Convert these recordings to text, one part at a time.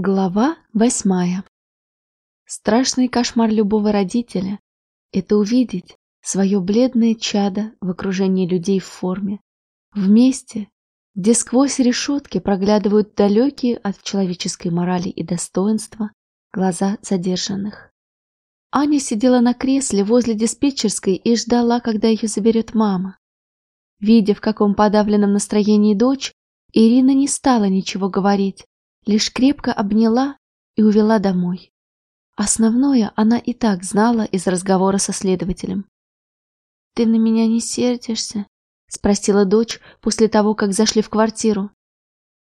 Глава восьмая. Страшный кошмар любого родителя – это увидеть свое бледное чадо в окружении людей в форме, вместе, где сквозь решетки проглядывают далекие от человеческой морали и достоинства глаза задержанных. Аня сидела на кресле возле диспетчерской и ждала, когда ее заберет мама. Видя, в каком подавленном настроении дочь, Ирина не стала ничего говорить, лишь крепко обняла и увела домой. Основное она и так знала из разговора со следователем. «Ты на меня не сердишься?» — спросила дочь после того, как зашли в квартиру.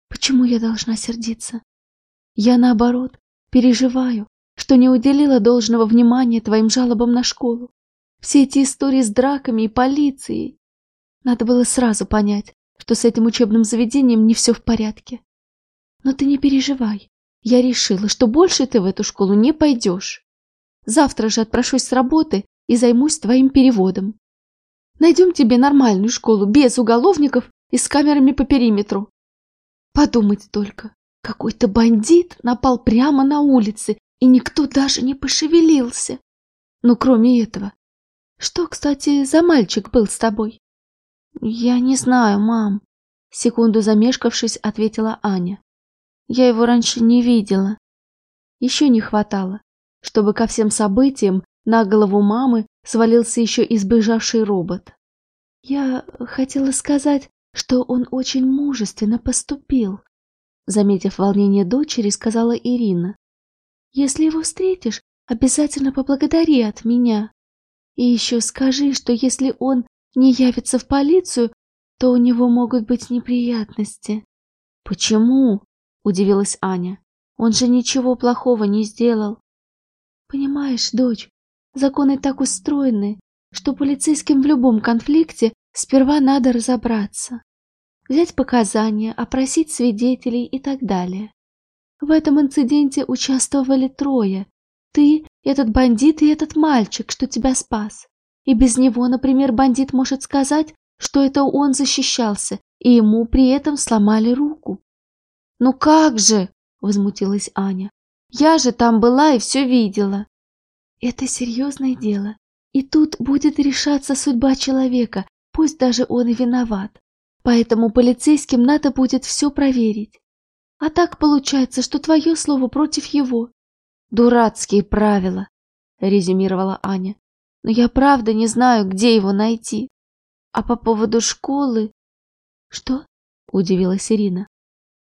«Почему я должна сердиться? Я, наоборот, переживаю, что не уделила должного внимания твоим жалобам на школу. Все эти истории с драками и полицией. Надо было сразу понять, что с этим учебным заведением не все в порядке. Но ты не переживай. Я решила, что больше ты в эту школу не пойдешь. Завтра же отпрошусь с работы и займусь твоим переводом. Найдем тебе нормальную школу, без уголовников и с камерами по периметру. Подумать только, какой-то бандит напал прямо на улице, и никто даже не пошевелился. Ну, кроме этого. Что, кстати, за мальчик был с тобой? Я не знаю, мам. Секунду замешкавшись, ответила Аня. Я его раньше не видела. Еще не хватало, чтобы ко всем событиям на голову мамы свалился еще избежавший робот. Я хотела сказать, что он очень мужественно поступил, заметив волнение дочери, сказала Ирина. Если его встретишь, обязательно поблагодари от меня. И еще скажи, что если он не явится в полицию, то у него могут быть неприятности. Почему? Удивилась Аня. Он же ничего плохого не сделал. Понимаешь, дочь, законы так устроены, что полицейским в любом конфликте сперва надо разобраться. Взять показания, опросить свидетелей и так далее. В этом инциденте участвовали трое. Ты, этот бандит и этот мальчик, что тебя спас. И без него, например, бандит может сказать, что это он защищался, и ему при этом сломали руку. «Ну как же?» – возмутилась Аня. «Я же там была и все видела». «Это серьезное дело, и тут будет решаться судьба человека, пусть даже он и виноват. Поэтому полицейским надо будет все проверить. А так получается, что твое слово против его». «Дурацкие правила», – резюмировала Аня. «Но я правда не знаю, где его найти. А по поводу школы...» «Что?» – удивилась Ирина.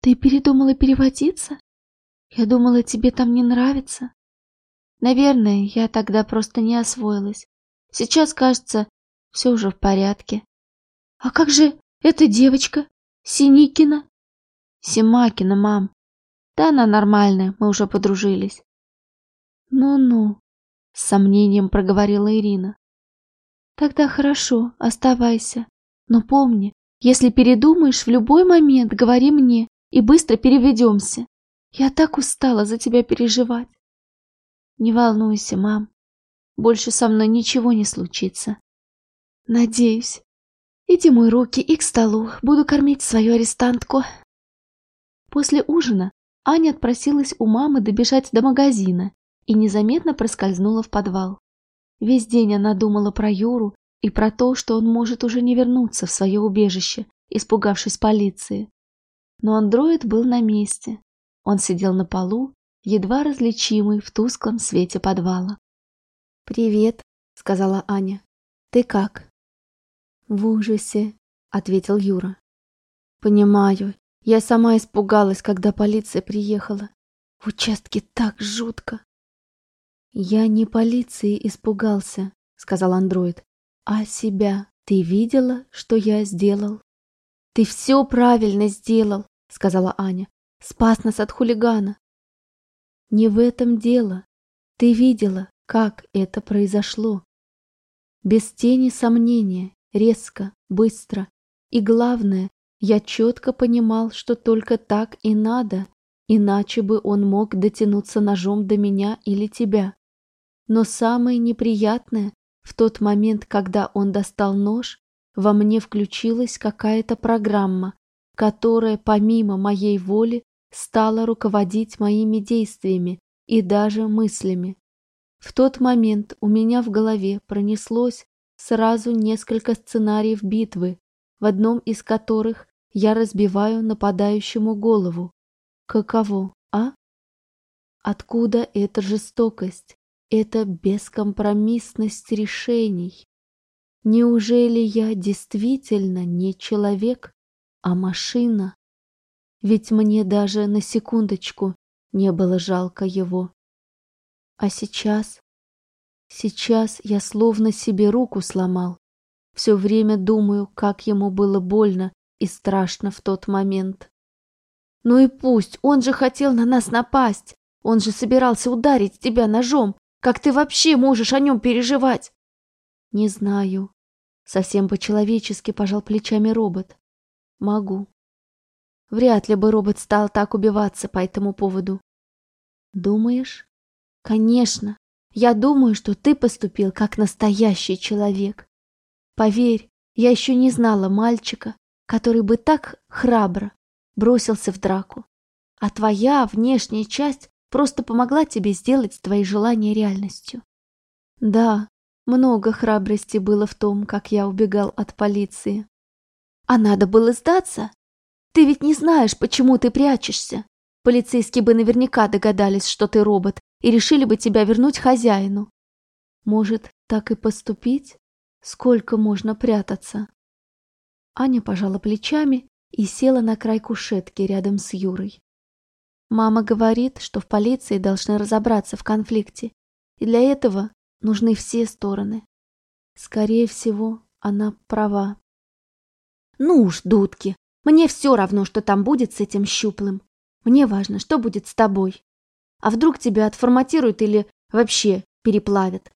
Ты передумала переводиться? Я думала, тебе там не нравится. Наверное, я тогда просто не освоилась. Сейчас, кажется, все уже в порядке. А как же эта девочка? Синикина? Симакина, мам. Да она нормальная, мы уже подружились. Ну-ну, с сомнением проговорила Ирина. Тогда хорошо, оставайся. Но помни, если передумаешь, в любой момент говори мне и быстро переведемся. Я так устала за тебя переживать. Не волнуйся, мам. Больше со мной ничего не случится. Надеюсь. Иди мой руки и к столу. Буду кормить свою арестантку. После ужина Аня отпросилась у мамы добежать до магазина и незаметно проскользнула в подвал. Весь день она думала про Юру и про то, что он может уже не вернуться в свое убежище, испугавшись полиции. Но андроид был на месте. Он сидел на полу, едва различимый в тусклом свете подвала. «Привет», — сказала Аня. «Ты как?» «В ужасе», — ответил Юра. «Понимаю. Я сама испугалась, когда полиция приехала. В участке так жутко». «Я не полиции испугался», — сказал андроид, — «а себя. Ты видела, что я сделал?» «Ты все правильно сделал сказала Аня. Спас нас от хулигана. Не в этом дело. Ты видела, как это произошло. Без тени сомнения, резко, быстро. И главное, я четко понимал, что только так и надо, иначе бы он мог дотянуться ножом до меня или тебя. Но самое неприятное, в тот момент, когда он достал нож, во мне включилась какая-то программа, которая помимо моей воли стала руководить моими действиями и даже мыслями. В тот момент у меня в голове пронеслось сразу несколько сценариев битвы, в одном из которых я разбиваю нападающему голову. Каково, а? Откуда эта жестокость, эта бескомпромиссность решений? Неужели я действительно не человек, а машина? Ведь мне даже на секундочку не было жалко его. А сейчас? Сейчас я словно себе руку сломал. Все время думаю, как ему было больно и страшно в тот момент. Ну и пусть, он же хотел на нас напасть. Он же собирался ударить тебя ножом. Как ты вообще можешь о нем переживать? Не знаю. Совсем по-человечески пожал плечами робот. Могу. Вряд ли бы робот стал так убиваться по этому поводу. Думаешь? Конечно. Я думаю, что ты поступил как настоящий человек. Поверь, я еще не знала мальчика, который бы так храбро бросился в драку. А твоя внешняя часть просто помогла тебе сделать твои желания реальностью. Да, много храбрости было в том, как я убегал от полиции. А надо было сдаться. Ты ведь не знаешь, почему ты прячешься. Полицейские бы наверняка догадались, что ты робот, и решили бы тебя вернуть хозяину. Может, так и поступить? Сколько можно прятаться? Аня пожала плечами и села на край кушетки рядом с Юрой. Мама говорит, что в полиции должны разобраться в конфликте, и для этого нужны все стороны. Скорее всего, она права. Ну уж, дудки, мне все равно, что там будет с этим щуплым. Мне важно, что будет с тобой. А вдруг тебя отформатируют или вообще переплавят?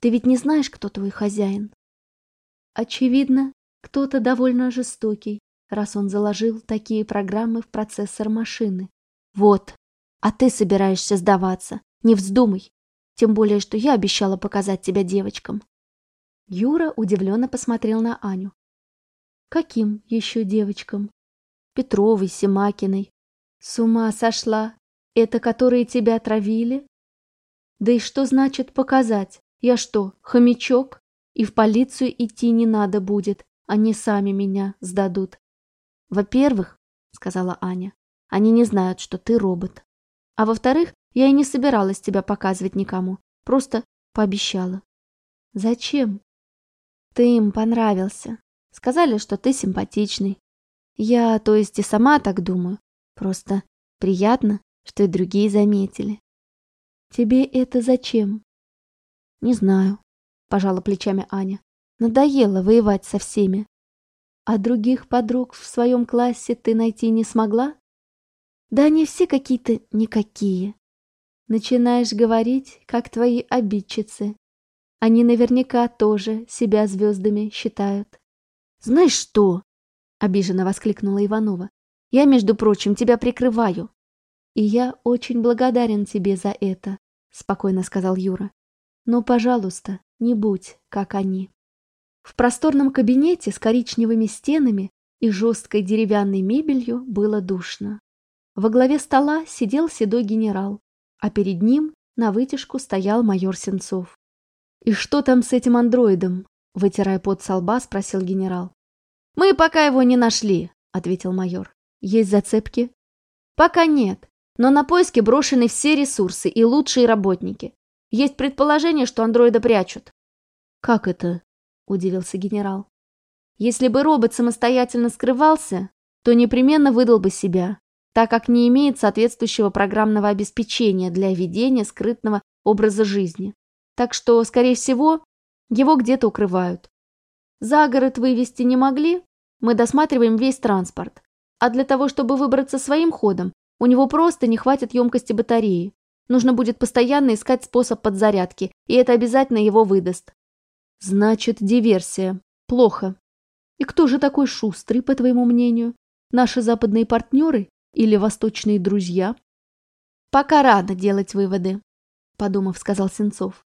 Ты ведь не знаешь, кто твой хозяин? Очевидно, кто-то довольно жестокий, раз он заложил такие программы в процессор машины. Вот, а ты собираешься сдаваться. Не вздумай. Тем более, что я обещала показать тебя девочкам. Юра удивленно посмотрел на Аню. Каким еще девочкам? Петровой, Семакиной. С ума сошла. Это которые тебя травили? Да и что значит показать? Я что, хомячок? И в полицию идти не надо будет. Они сами меня сдадут. Во-первых, сказала Аня, они не знают, что ты робот. А во-вторых, я и не собиралась тебя показывать никому. Просто пообещала. Зачем? Ты им понравился. Сказали, что ты симпатичный. Я, то есть, и сама так думаю. Просто приятно, что и другие заметили. Тебе это зачем? Не знаю, пожала плечами Аня. Надоело воевать со всеми. А других подруг в своем классе ты найти не смогла? Да они все какие-то никакие. Начинаешь говорить, как твои обидчицы. Они наверняка тоже себя звездами считают. «Знаешь что?» — обиженно воскликнула Иванова. «Я, между прочим, тебя прикрываю». «И я очень благодарен тебе за это», — спокойно сказал Юра. «Но, пожалуйста, не будь, как они». В просторном кабинете с коричневыми стенами и жесткой деревянной мебелью было душно. Во главе стола сидел седой генерал, а перед ним на вытяжку стоял майор Сенцов. «И что там с этим андроидом?» Вытирая пот со лба, спросил генерал. «Мы пока его не нашли», — ответил майор. «Есть зацепки?» «Пока нет, но на поиски брошены все ресурсы и лучшие работники. Есть предположение, что андроида прячут». «Как это?» — удивился генерал. «Если бы робот самостоятельно скрывался, то непременно выдал бы себя, так как не имеет соответствующего программного обеспечения для ведения скрытного образа жизни. Так что, скорее всего, его где-то укрывают. За город вывести не могли, мы досматриваем весь транспорт. А для того, чтобы выбраться своим ходом, у него просто не хватит емкости батареи. Нужно будет постоянно искать способ подзарядки, и это обязательно его выдаст. Значит, диверсия. Плохо. И кто же такой шустрый, по твоему мнению? Наши западные партнеры или восточные друзья? Пока рано делать выводы, подумав, сказал Сенцов.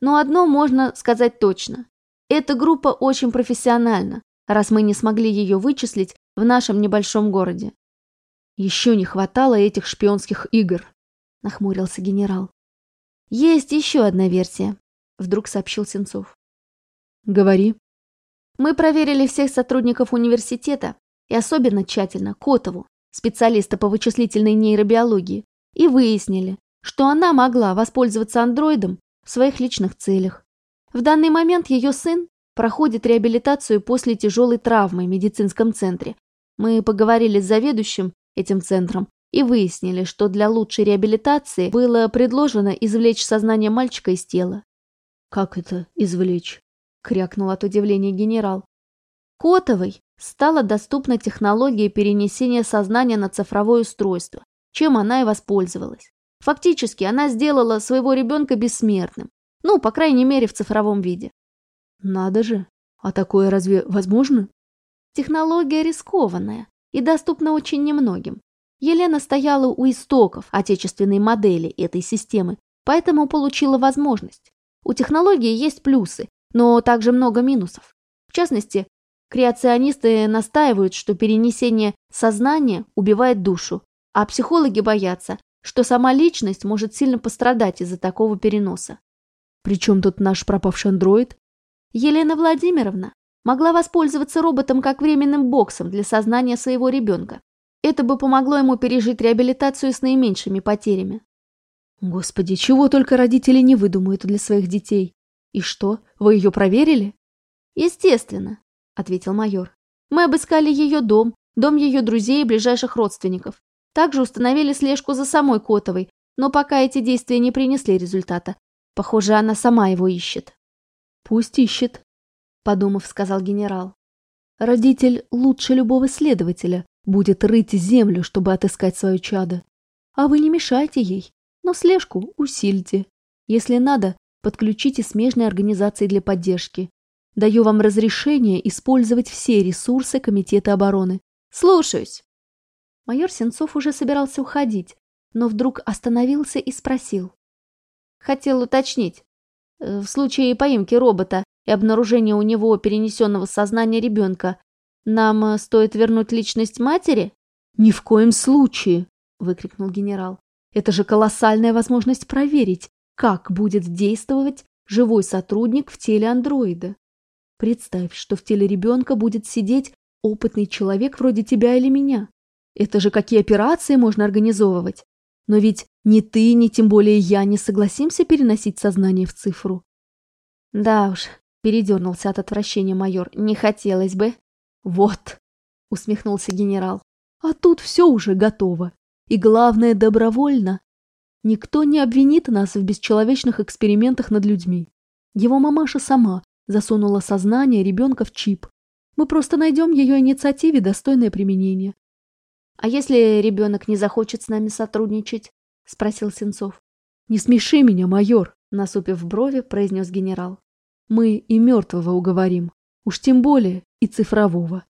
Но одно можно сказать точно. Эта группа очень профессиональна, раз мы не смогли ее вычислить в нашем небольшом городе. Еще не хватало этих шпионских игр, нахмурился генерал. Есть еще одна версия, вдруг сообщил Сенцов. Говори. Мы проверили всех сотрудников университета и особенно тщательно Котову, специалиста по вычислительной нейробиологии, и выяснили, что она могла воспользоваться андроидом в своих личных целях. В данный момент ее сын проходит реабилитацию после тяжелой травмы в медицинском центре. Мы поговорили с заведующим этим центром и выяснили, что для лучшей реабилитации было предложено извлечь сознание мальчика из тела. «Как это извлечь?» — крякнул от удивления генерал. Котовой стала доступна технология перенесения сознания на цифровое устройство, чем она и воспользовалась. Фактически она сделала своего ребенка бессмертным, ну, по крайней мере, в цифровом виде. Надо же, а такое разве возможно? Технология рискованная и доступна очень немногим. Елена стояла у истоков отечественной модели этой системы, поэтому получила возможность. У технологии есть плюсы, но также много минусов. В частности, креационисты настаивают, что перенесение сознания убивает душу, а психологи боятся, что сама личность может сильно пострадать из-за такого переноса. Причем тут наш пропавший андроид? Елена Владимировна могла воспользоваться роботом как временным боксом для сознания своего ребенка. Это бы помогло ему пережить реабилитацию с наименьшими потерями. Господи, чего только родители не выдумают для своих детей. И что, вы ее проверили? Естественно, ответил майор. Мы обыскали ее дом, дом ее друзей и ближайших родственников. Также установили слежку за самой Котовой, но пока эти действия не принесли результата. Похоже, она сама его ищет. Пусть ищет, подумав, сказал генерал. Родитель лучше любого следователя, Будет рыть землю, чтобы отыскать свое чадо. А вы не мешайте ей, но слежку усильте. Если надо, подключите смежные организации для поддержки. Даю вам разрешение использовать все ресурсы Комитета обороны. Слушаюсь. Майор Сенцов уже собирался уходить, но вдруг остановился и спросил. Хотел уточнить. Э, в случае поимки робота и обнаружения у него перенесенного сознания ребенка, нам э, стоит вернуть личность матери? Ни в коем случае, выкрикнул генерал. Это же колоссальная возможность проверить, как будет действовать живой сотрудник в теле андроида. Представь, что в теле ребенка будет сидеть опытный человек вроде тебя или меня. Это же какие операции можно организовывать. Но ведь ни ты, ни тем более я не согласимся переносить сознание в цифру. Да уж, передернулся от отвращения майор, не хотелось бы. «Вот», — усмехнулся генерал, — «а тут все уже готово. И главное, добровольно. Никто не обвинит нас в бесчеловечных экспериментах над людьми. Его мамаша сама засунула сознание ребенка в чип. Мы просто найдем ее инициативе достойное применение. «А если ребенок не захочет с нами сотрудничать?» — спросил Сенцов. «Не смеши меня, майор!» — насупив брови, произнес генерал. «Мы и мертвого уговорим. Уж тем более и цифрового.